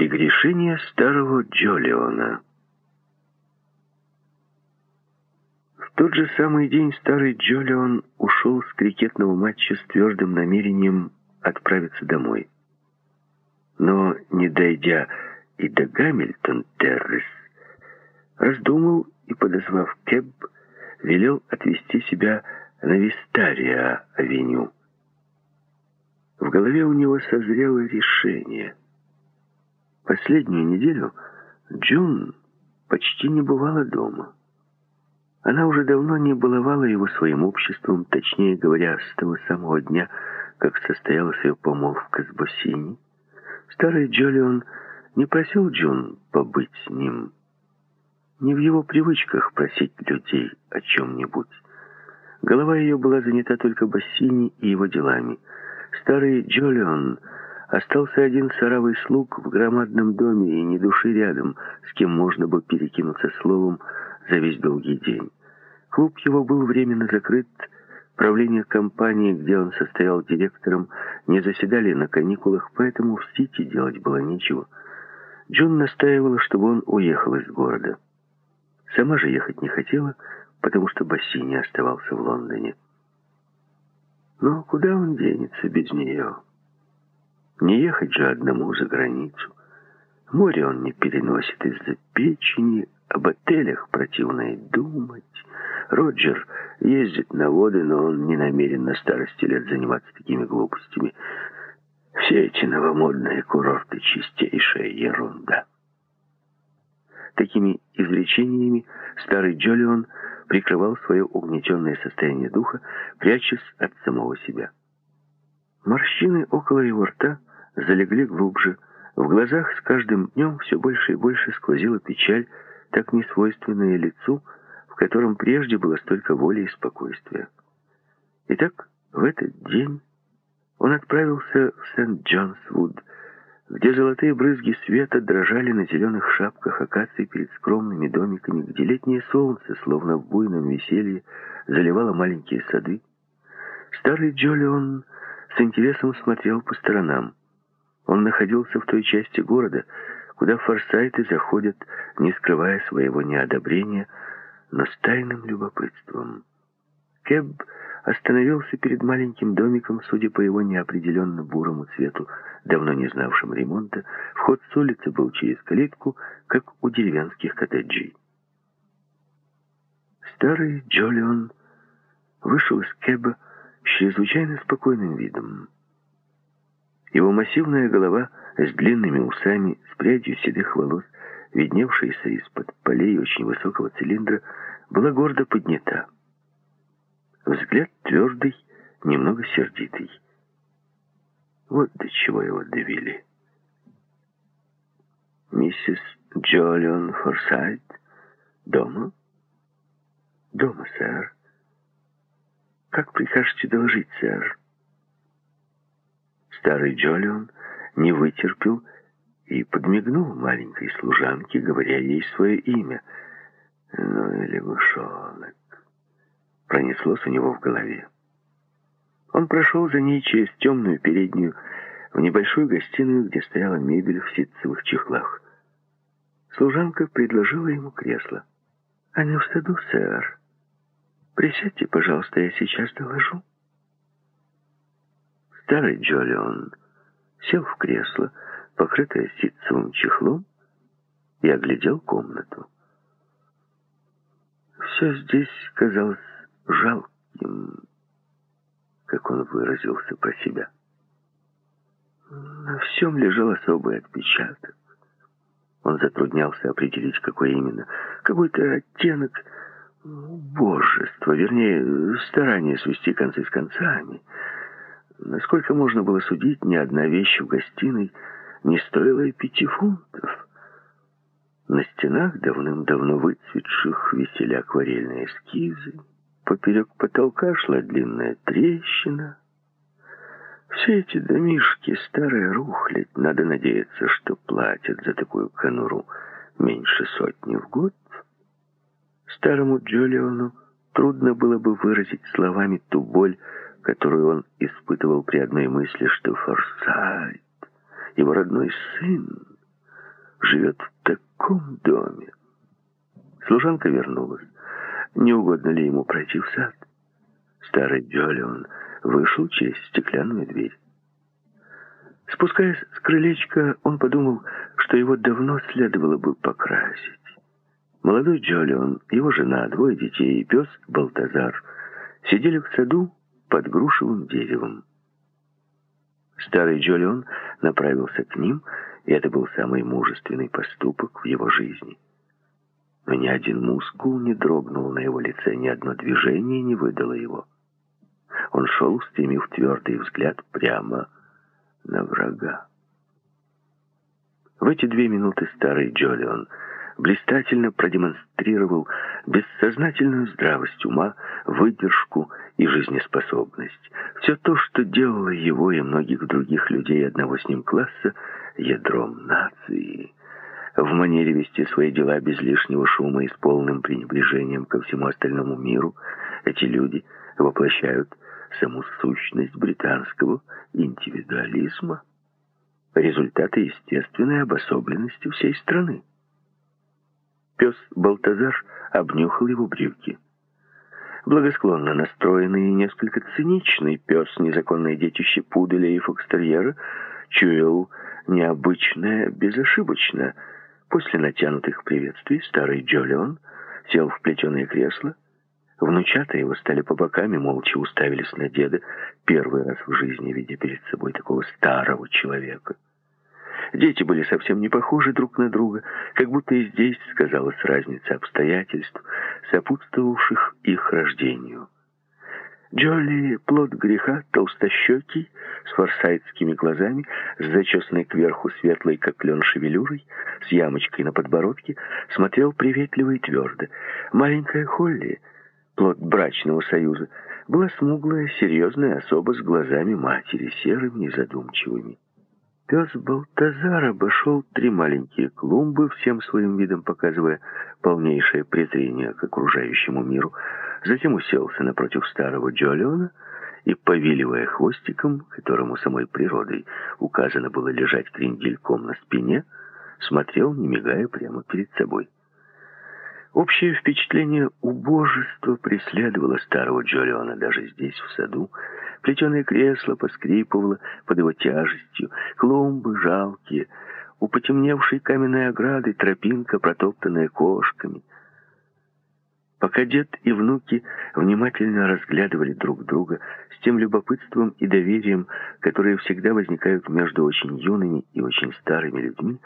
Прегрешение старого Джолиона. В тот же самый день старый Джолион ушел с крикетного матча с твердым намерением отправиться домой. Но, не дойдя и до Гамильтон-Террис, раздумал и, подозвав Кэб, велел отвезти себя на Вистария-авеню. В голове у него созрело решение. Последнюю неделю Джун почти не бывала дома. Она уже давно не баловала его своим обществом, точнее говоря, с того самого дня, как состоялась ее помолвка с Боссини. Старый Джолион не просил Джун побыть с ним. Не в его привычках просить людей о чем-нибудь. Голова ее была занята только Бассини и его делами. Старый Джолион остался один саравый слуг в громадном доме и ни души рядом, с кем можно бы перекинуться словом за весь долгий день. Клуб его был временно закрыт, правление компании, где он состоял директором, не заседали на каникулах, поэтому в Сити делать было нечего. Джун настаивала, чтобы он уехал из города. Сама же ехать не хотела, потому что Бассини оставался в Лондоне. Но куда он денется без нее? Не ехать же одному за границу. Море он не переносит из-за печени, об отелях противно и думать. Роджер ездит на воды, но он не намерен на старости лет заниматься такими глупостями. Все эти новомодные курорты — чистейшая ерунда. Такими извлечениями старый Джолион прикрывал свое угнетенное состояние духа, прячась от самого себя. Морщины около его рта залегли глубже, в глазах с каждым днем все больше и больше сквозила печаль, так несвойственная лицу, в котором прежде было столько воли и спокойствия. Итак, в этот день он отправился в Сент-Джонс-Вуд, где золотые брызги света дрожали на зеленых шапках акаций перед скромными домиками, где летнее солнце, словно в буйном веселье, заливало маленькие сады. Старый Джолион с интересом смотрел по сторонам. Он находился в той части города, куда форсайты заходят, не скрывая своего неодобрения, но с тайным любопытством. Кэб остановился перед маленьким домиком, судя по его неопределенно бурому цвету, давно не знавшим ремонта. Вход с улицы был через калитку, как у деревенских коттеджей. Старый Джолион вышел из Кэба с чрезвычайно спокойным видом. Его массивная голова с длинными усами, с прядью седых волос, видневшаяся из-под полей очень высокого цилиндра, была гордо поднята. Взгляд твердый, немного сердитый. Вот до чего его довели. Миссис Джолион Форсайт дома? Дома, сэр. Как прикажете доложить, сэр? Старый Джолион не вытерпел и подмигнул маленькой служанке, говоря ей свое имя. Ну или лягушонок. Пронеслось у него в голове. Он прошел за ней через темную переднюю в небольшую гостиную, где стояла мебель в ситцевых чехлах. Служанка предложила ему кресло. «А не в саду, сэр. Присядьте, пожалуйста, я сейчас доложу». Старый Джолион сел в кресло, покрытое ситцевым чехлом, и оглядел комнату. Все здесь казалось жалким, как он выразился про себя. На всем лежал особый отпечаток. Он затруднялся определить, какой именно. Какой-то оттенок божества, вернее, старание свести концы с концами — Насколько можно было судить, ни одна вещь в гостиной не стоила и пяти фунтов. На стенах давным-давно выцветших висели акварельные эскизы. Поперек потолка шла длинная трещина. Все эти домишки, старая рухлядь, надо надеяться, что платят за такую конуру меньше сотни в год. Старому Джолиону трудно было бы выразить словами ту боль, которую он испытывал при одной мысли, что Форсайт, его родной сын, живет в таком доме. Служанка вернулась. Не угодно ли ему пройти в сад? Старый Джолион вышел через стеклянную дверь. Спускаясь с крылечка, он подумал, что его давно следовало бы покрасить. Молодой Джолион, его жена, двое детей и пес Балтазар сидели в саду под грушевым деревом. Старый Джолион направился к ним, и это был самый мужественный поступок в его жизни. Но ни один мускул не дрогнул на его лице, ни одно движение не выдало его. Он шел, устремив твердый взгляд прямо на врага. В эти две минуты старый Джолион блистательно продемонстрировал бессознательную здравость ума, выдержку и жизнеспособность. Все то, что делало его и многих других людей одного с ним класса ядром нации. В манере вести свои дела без лишнего шума и с полным пренебрежением ко всему остальному миру эти люди воплощают саму сущность британского индивидуализма, результаты естественной обособленности всей страны. Пес Балтазар обнюхал его брюки. Благосклонно настроенный и несколько циничный пес, незаконное детище пуделя и фокстерьера, чуял необычное безошибочно. После натянутых приветствий старый Джолион сел в плетеное кресло, Внучата его стали по бокам и молча уставились на деда, первый раз в жизни видя перед собой такого старого человека. Дети были совсем не похожи друг на друга, как будто и здесь сказалась разница обстоятельств, сопутствовавших их рождению. Джоли, плод греха, толстощекий, с форсайтскими глазами, с зачесанной кверху светлой, как лен, шевелюрой, с ямочкой на подбородке, смотрел приветливо и твердо. Маленькая Холли — плод брачного союза, была смуглая, серьезная особа с глазами матери, серыми и задумчивыми. Пес Балтазар обошел три маленькие клумбы, всем своим видом показывая полнейшее презрение к окружающему миру, затем уселся напротив старого Джолиона и, повиливая хвостиком, которому самой природой указано было лежать крендельком на спине, смотрел, не мигая, прямо перед собой. Общее впечатление убожества преследовало старого Джолиона даже здесь, в саду. Плетеное кресло поскрипывало под его тяжестью, клумбы жалкие, у потемневшей каменной ограды тропинка, протоптанная кошками. Пока дед и внуки внимательно разглядывали друг друга с тем любопытством и доверием, которые всегда возникают между очень юными и очень старыми людьми,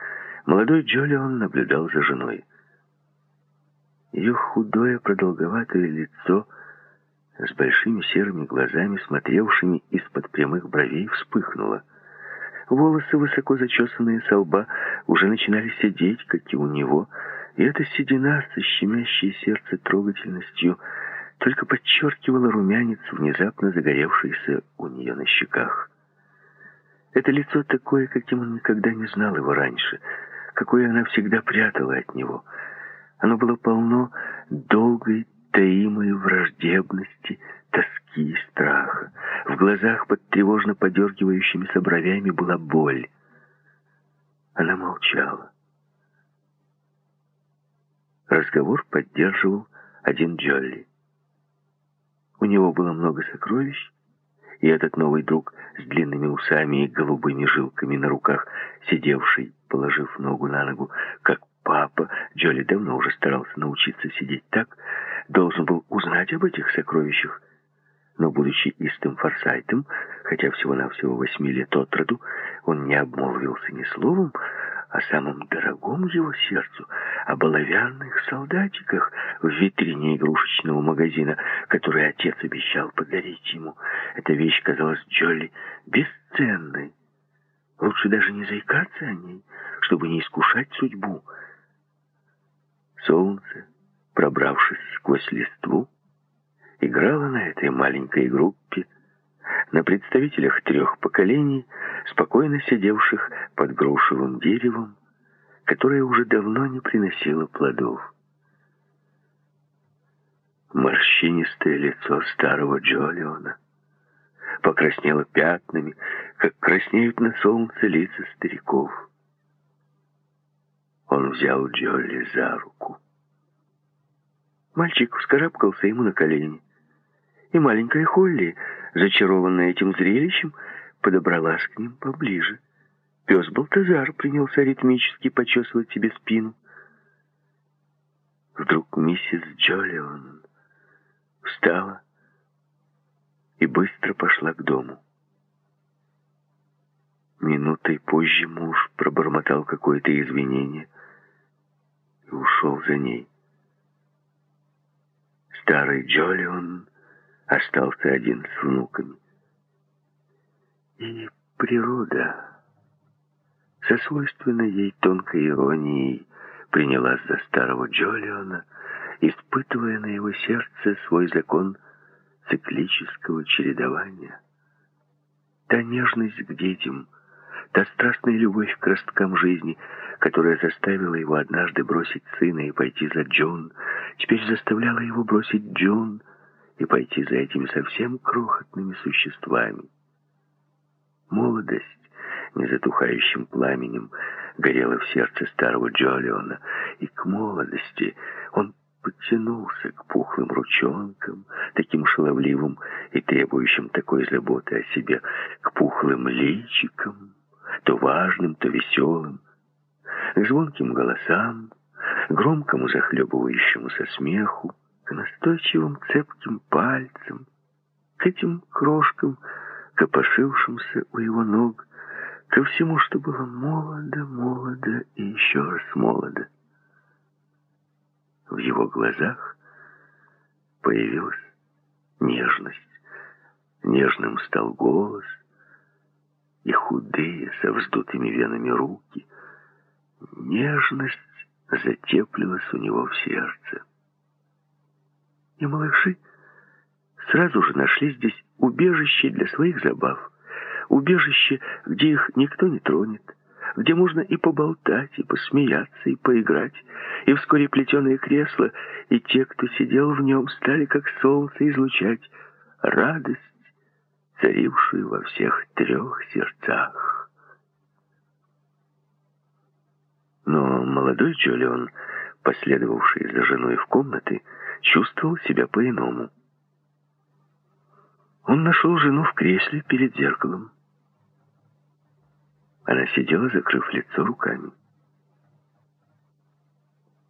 молодой Джолион наблюдал за женой. Ее худое продолговатое лицо с большими серыми глазами, смотревшими из-под прямых бровей, вспыхнуло. Волосы, высоко зачесанные со лба, уже начинали сидеть, как и у него, и эта седина со щемящей сердце трогательностью только подчеркивала румянец, внезапно загоревшийся у нее на щеках. Это лицо такое, каким он никогда не знал его раньше, какое она всегда прятала от него — оно было полно долгой, таимой враждебности, тоски и страха. В глазах под тревожно подергивающимися бровями была боль. Она молчала. Разговор поддерживал один Джолли. У него было много сокровищ, и этот новый друг с длинными усами и голубыми жилками на руках, сидевший, положив ногу на ногу, как Папа, Джоли давно уже старался научиться сидеть так, должен был узнать об этих сокровищах. Но, будучи истым форсайтом, хотя всего-навсего восьми лет от роду, он не обмолвился ни словом о самом дорогом его сердцу, о оловянных солдатиках в витрине игрушечного магазина, который отец обещал подарить ему. Эта вещь казалась Джоли бесценной. Лучше даже не заикаться о ней, чтобы не искушать судьбу. Солнце, пробравшись сквозь листву, играло на этой маленькой группе, на представителях трех поколений, спокойно сидевших под грушевым деревом, которое уже давно не приносило плодов. Морщинистое лицо старого Джолиона покраснело пятнами, как краснеют на солнце лица стариков. Он взял Джолли за руку. Мальчик вскарабкался ему на колени. И маленькая Холли, зачарованная этим зрелищем, подобралась к ним поближе. Пес Балтазар принялся ритмически почесывать себе спину. Вдруг миссис Джолион встала и быстро пошла к дому. Минутой позже муж пробормотал какое-то извинение и ушел за ней. Старый Джолион остался один с внуками. И природа со свойственной ей тонкой иронией принялась за старого Джолиона, испытывая на его сердце свой закон циклического чередования. Та нежность к детям, та страстная любовь к росткам жизни, которая заставила его однажды бросить сына и пойти за Джон, теперь заставляла его бросить Джон и пойти за этими совсем крохотными существами. Молодость незатухающим пламенем горела в сердце старого Джолиона, и к молодости он подтянулся к пухлым ручонкам, таким шаловливым и требующим такой заботы о себе, к пухлым личикам, то важным, то веселым, к звонким голосам, громкому захлебывающемуся смеху, к настойчивым цепким пальцам, к этим крошкам, копошившимся у его ног, ко всему, что было молодо, молодо и еще раз молодо. В его глазах появилась нежность. Нежным стал голос, и худые, со вздутыми венами руки. Нежность затеплилась у него в сердце. И малыши сразу же нашли здесь убежище для своих забав. Убежище, где их никто не тронет, где можно и поболтать, и посмеяться, и поиграть. И вскоре плетеные кресла, и те, кто сидел в нем, стали как солнце излучать радость, царившую во всех трех сердцах. Но молодой Джолион, последовавший за женой в комнаты, чувствовал себя по-иному. Он нашел жену в кресле перед зеркалом. Она сидела, закрыв лицо руками.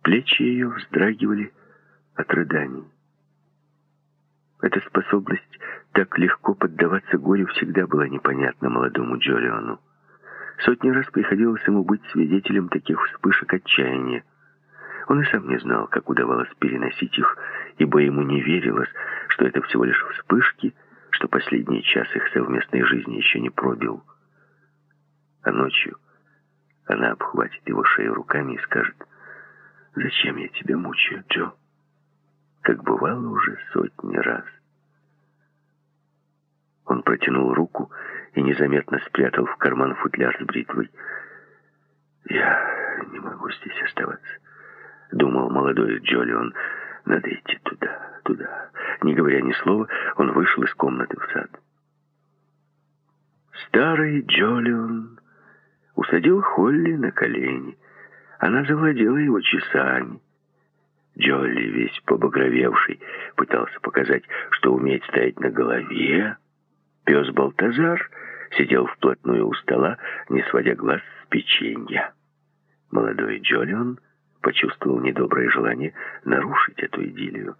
Плечи ее вздрагивали от рыданий. Эта способность так легко поддаваться горю всегда была непонятна молодому Джолиону. Сотни раз приходилось ему быть свидетелем таких вспышек отчаяния. Он и сам не знал, как удавалось переносить их, ибо ему не верилось, что это всего лишь вспышки, что последний час их совместной жизни еще не пробил а ночью она обхватит его шею руками и скажет, «Зачем я тебя мучаю, Джо?» Как бывало уже сотни раз. Он протянул руку и незаметно спрятал в карман футляр с бритвой. «Я не могу здесь оставаться», — думал молодой Джолион. «Надо идти туда, туда». Не говоря ни слова, он вышел из комнаты в сад. Старый Джолион усадил Холли на колени. Она завладела его часами. Джолли, весь побагровевший, пытался показать, что умеет стоять на голове. Пес Балтазар сидел вплотную у стола, не сводя глаз с печенья. Молодой Джолион почувствовал недоброе желание нарушить эту идиллию.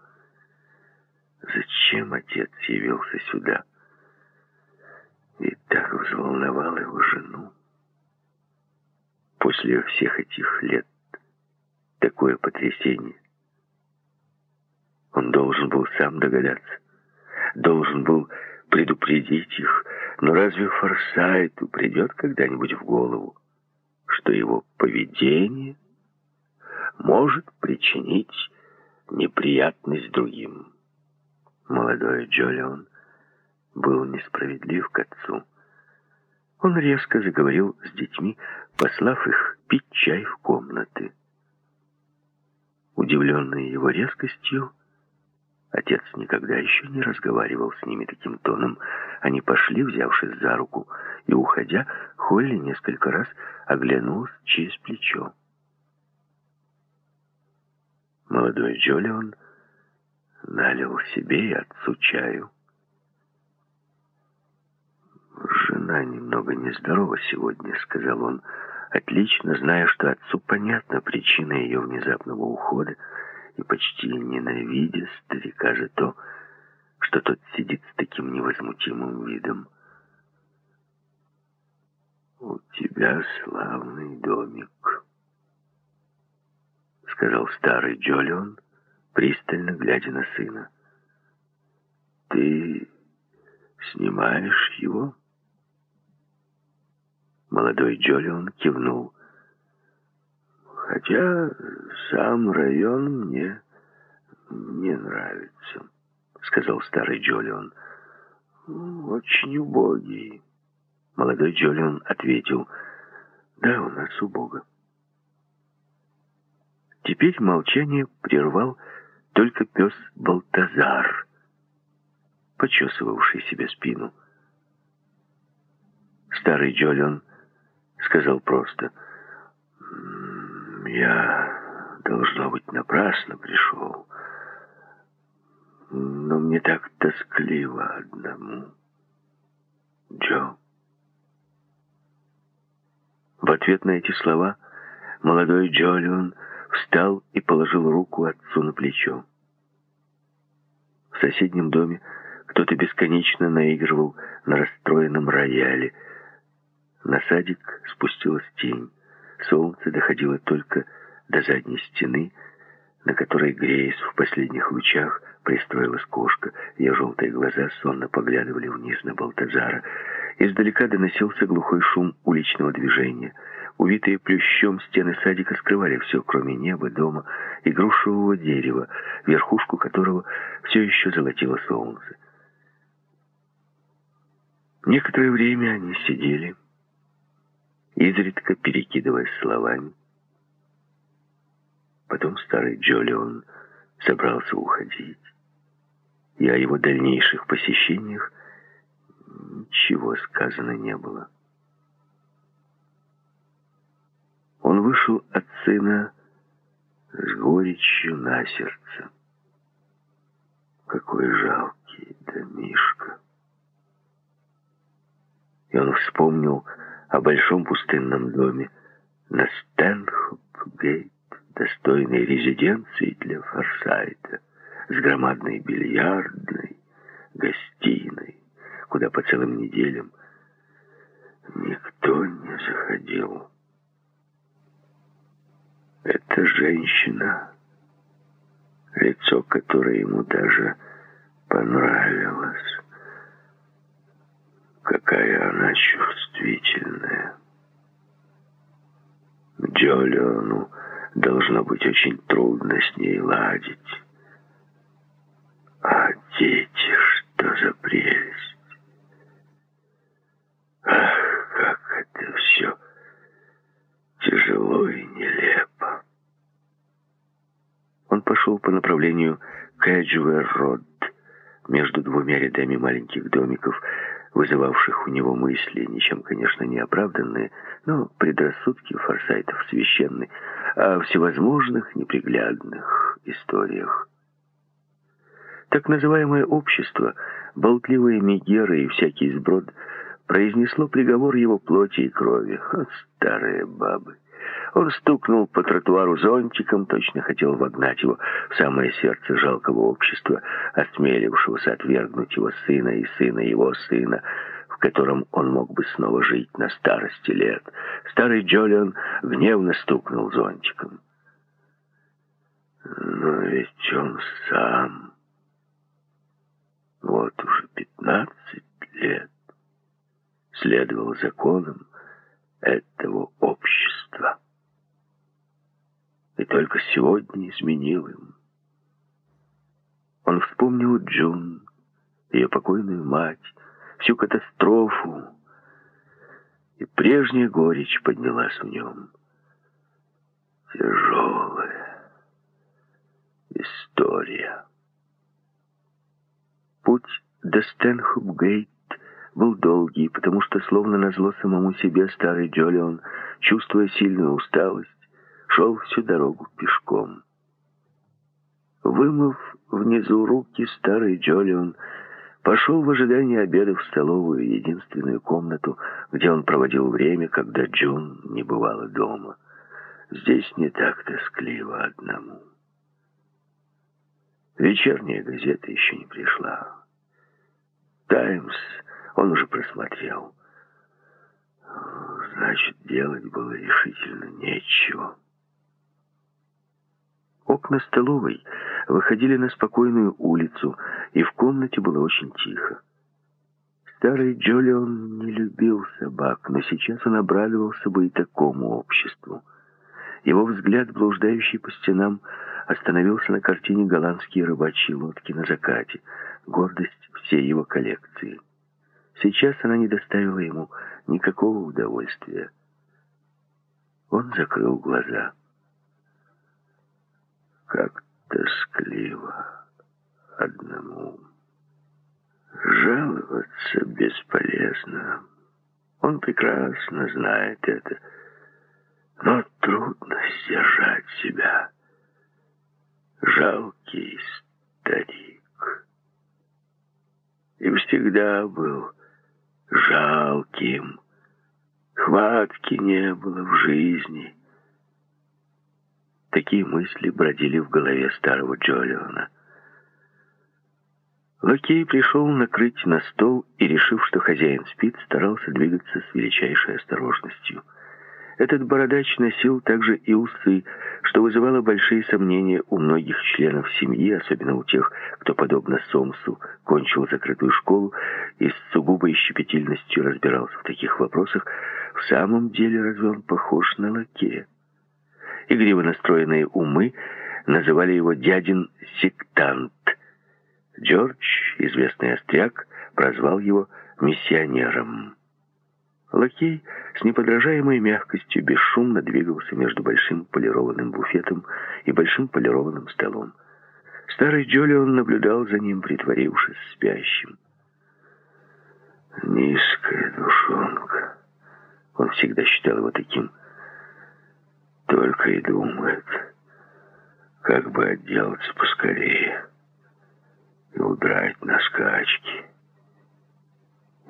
Зачем отец явился сюда? И так взволновал его жену после всех этих лет такое потрясение. Он должен был сам догадаться, должен был предупредить их, но разве Форсайту придет когда-нибудь в голову, что его поведение может причинить неприятность другим? Молодой Джолион был несправедлив к отцу. Он резко заговорил с детьми, послав их пить чай в комнаты. Удивленный его резкостью, отец никогда еще не разговаривал с ними таким тоном. Они пошли, взявшись за руку, и, уходя, Холли несколько раз оглянулась через плечо. Молодой Джолион налил себе и отцу чаю. «Жена немного нездорова сегодня», — сказал он, отлично зная, что отцу понятна причина ее внезапного ухода, и почти ненавидя старика за то, что тот сидит с таким невозмутимым видом. «У тебя славный домик», — сказал старый Джолион, пристально глядя на сына. «Ты снимаешь его?» Молодой Джолион кивнул. «Хотя сам район мне не нравится», — сказал старый Джолион. «Очень убогий». Молодой Джолион ответил, «Да, у нас убого». Теперь молчание прервал только пес Балтазар, почесывавший себе спину. Старый Джолион сказал просто, «Я, должно быть, напрасно пришел, но мне так тоскливо одному. Джо». В ответ на эти слова молодой Джолион встал и положил руку отцу на плечо. В соседнем доме кто-то бесконечно наигрывал на расстроенном рояле. На садик спустилась тень. Солнце доходило только до задней стены, на которой, греясь в последних лучах, пристроилась кошка. Ее желтые глаза сонно поглядывали вниз на Балтазара. Издалека доносился глухой шум уличного движения. Увитые плющом стены садика скрывали все, кроме неба, дома и грушевого дерева, верхушку которого все еще золотило солнце. Некоторое время они сидели, изредка перекидываясь словами. Потом старый Джолион собрался уходить, и о его дальнейших посещениях ничего сказано не было. Он вышел от сына с горечью на сердце. Какой жалкий домишка. И он вспомнил о большом пустынном доме на Стэнхоп-гейт, достойной резиденции для Форсайта, с громадной бильярдной, гостиной, куда по целым неделям никто не заходил. Эта женщина, лицо которой ему даже понравилось, какая она чувствительная. Джолиону должно быть очень трудно с ней ладить. А дети, что за прелесть! Ах, как это все тяжело и нелепо. Он пошел по направлению Кэджуэр-Род, между двумя рядами маленьких домиков, вызывавших у него мысли, ничем, конечно, не оправданные, но предрассудки форсайтов священны, о всевозможных неприглядных историях. Так называемое общество, болтливые мегеры и всякий сброд – произнесло приговор его плоти и крови. О, старые бабы! Он стукнул по тротуару зонтиком, точно хотел вогнать его в самое сердце жалкого общества, осмелившегося отвергнуть его сына и сына его сына, в котором он мог бы снова жить на старости лет. Старый Джолион гневно стукнул зонтиком. Но ведь он сам... Вот уже пятнадцать лет следовал законам этого общества. И только сегодня изменил им. Он вспомнил Джун, ее покойную мать, всю катастрофу, и прежняя горечь поднялась в нем. Тяжелая история. Путь до Стэнхоп-Гейт был долгий, потому что, словно назло самому себе, старый Джолион, чувствуя сильную усталость, шел всю дорогу пешком. Вымыв внизу руки, старый Джолион пошел в ожидании обеда в столовую, единственную комнату, где он проводил время, когда Джун не бывала дома. Здесь не так тоскливо одному. Вечерняя газета еще не пришла. «Таймс» он уже просмотрел. Значит, делать было решительно нечего. Окна столовой выходили на спокойную улицу, и в комнате было очень тихо. Старый Джолион не любил собак, но сейчас он обрадовался бы и такому обществу. Его взгляд, блуждающий по стенам, остановился на картине голландские рыбачьи лодки на закате, гордость всей его коллекции. Сейчас она не доставила ему никакого удовольствия. Он закрыл глаза. Как тоскливо одному. Жаловаться бесполезно. Он прекрасно знает это. Но трудно сдержать себя. Жалкий старик. И всегда был жалким. Хватки не было в жизни. Такие мысли бродили в голове старого Джолиона. Лакей пришел накрыть на стол и, решив, что хозяин спит, старался двигаться с величайшей осторожностью. Этот бородач носил также и усы, что вызывало большие сомнения у многих членов семьи, особенно у тех, кто, подобно Сомсу, кончил закрытую школу и с сугубой щепетильностью разбирался в таких вопросах, в самом деле разве он похож на лакея? Игриво настроенные умы называли его дядин сектант. Джордж, известный остряк, прозвал его миссионером. Лакей с неподражаемой мягкостью бесшумно двигался между большим полированным буфетом и большим полированным столом. Старый Джолион наблюдал за ним, притворившись спящим. Низкая душонка. Он всегда считал его таким. Только и думает, как бы отделаться поскорее и удрать на скачки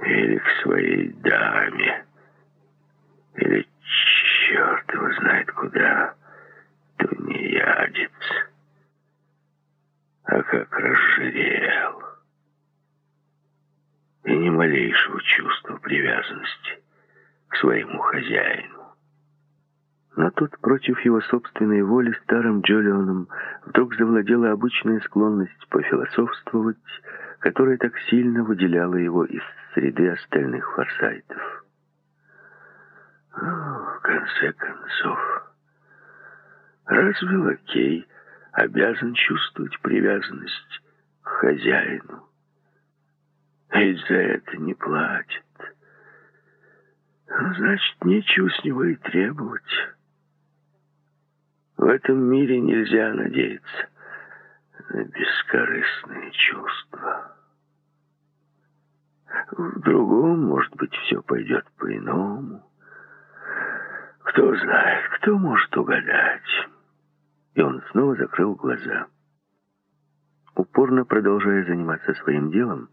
или к своей даме, или черт его знает куда, тунеядец. А как разжирел. И ни малейшего чувства привязанности к своему хозяину. Но тут, против его собственной воли, старым Джолионом вдруг завладела обычная склонность пофилософствовать, которая так сильно выделяла его из среды остальных форсайтов. в конце концов, разве лакей обязан чувствовать привязанность к хозяину? Ведь за это не платят. Ну, значит, нечего с него и требовать. В этом мире нельзя надеяться на бескорыстные чувства. В другом, может быть, все пойдет по-иному. Кто знает, кто может угадать. И он снова закрыл глаза. Упорно продолжая заниматься своим делом,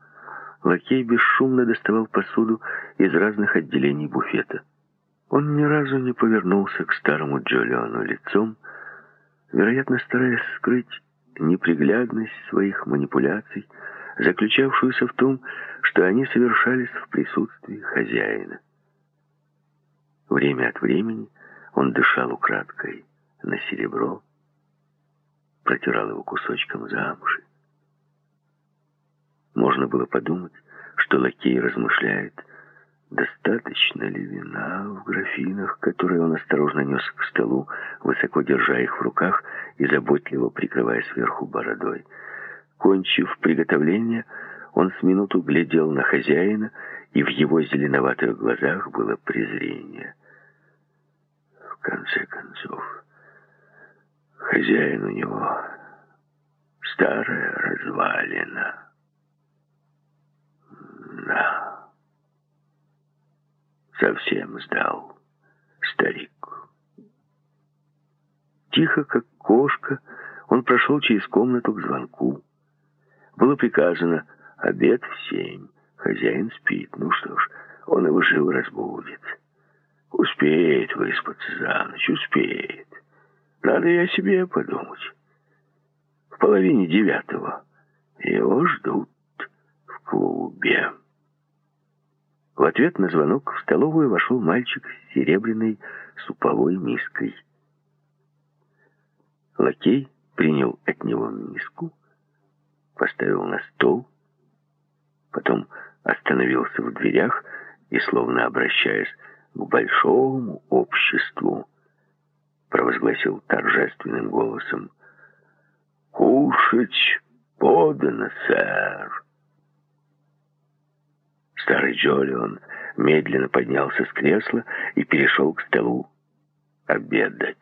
лакей бесшумно доставал посуду из разных отделений буфета. Он ни разу не повернулся к старому Джолиону лицом, вероятно, стараясь скрыть неприглядность своих манипуляций, заключавшуюся в том, что они совершались в присутствии хозяина. Время от времени он дышал украдкой на серебро, протирал его кусочком замши. Можно было подумать, что лакей размышляет Достаточно ли вина в графинах, которые он осторожно нес к столу, высоко держа их в руках и заботливо прикрывая сверху бородой? Кончив приготовление, он с минуту глядел на хозяина, и в его зеленоватых глазах было презрение. В конце концов, хозяин у него старая развалина. Да совсем сдал старик. Тихо, как кошка, Он прошел через комнату к звонку. Было приказано обед в семь. Хозяин спит. Ну что ж, он его живо разбудит. Успеет выспаться за ночь, успеет. Надо о себе подумать. В половине девятого его ждут в клубе. В ответ на звонок в столовую вошел мальчик с серебряной суповой миской. Лакей принял от него миску, поставил на стол, потом остановился в дверях и, словно обращаясь к большому обществу, провозгласил торжественным голосом «Кушать подано, сэр!» Старый Джолион медленно поднялся с кресла и перешел к столу обедать.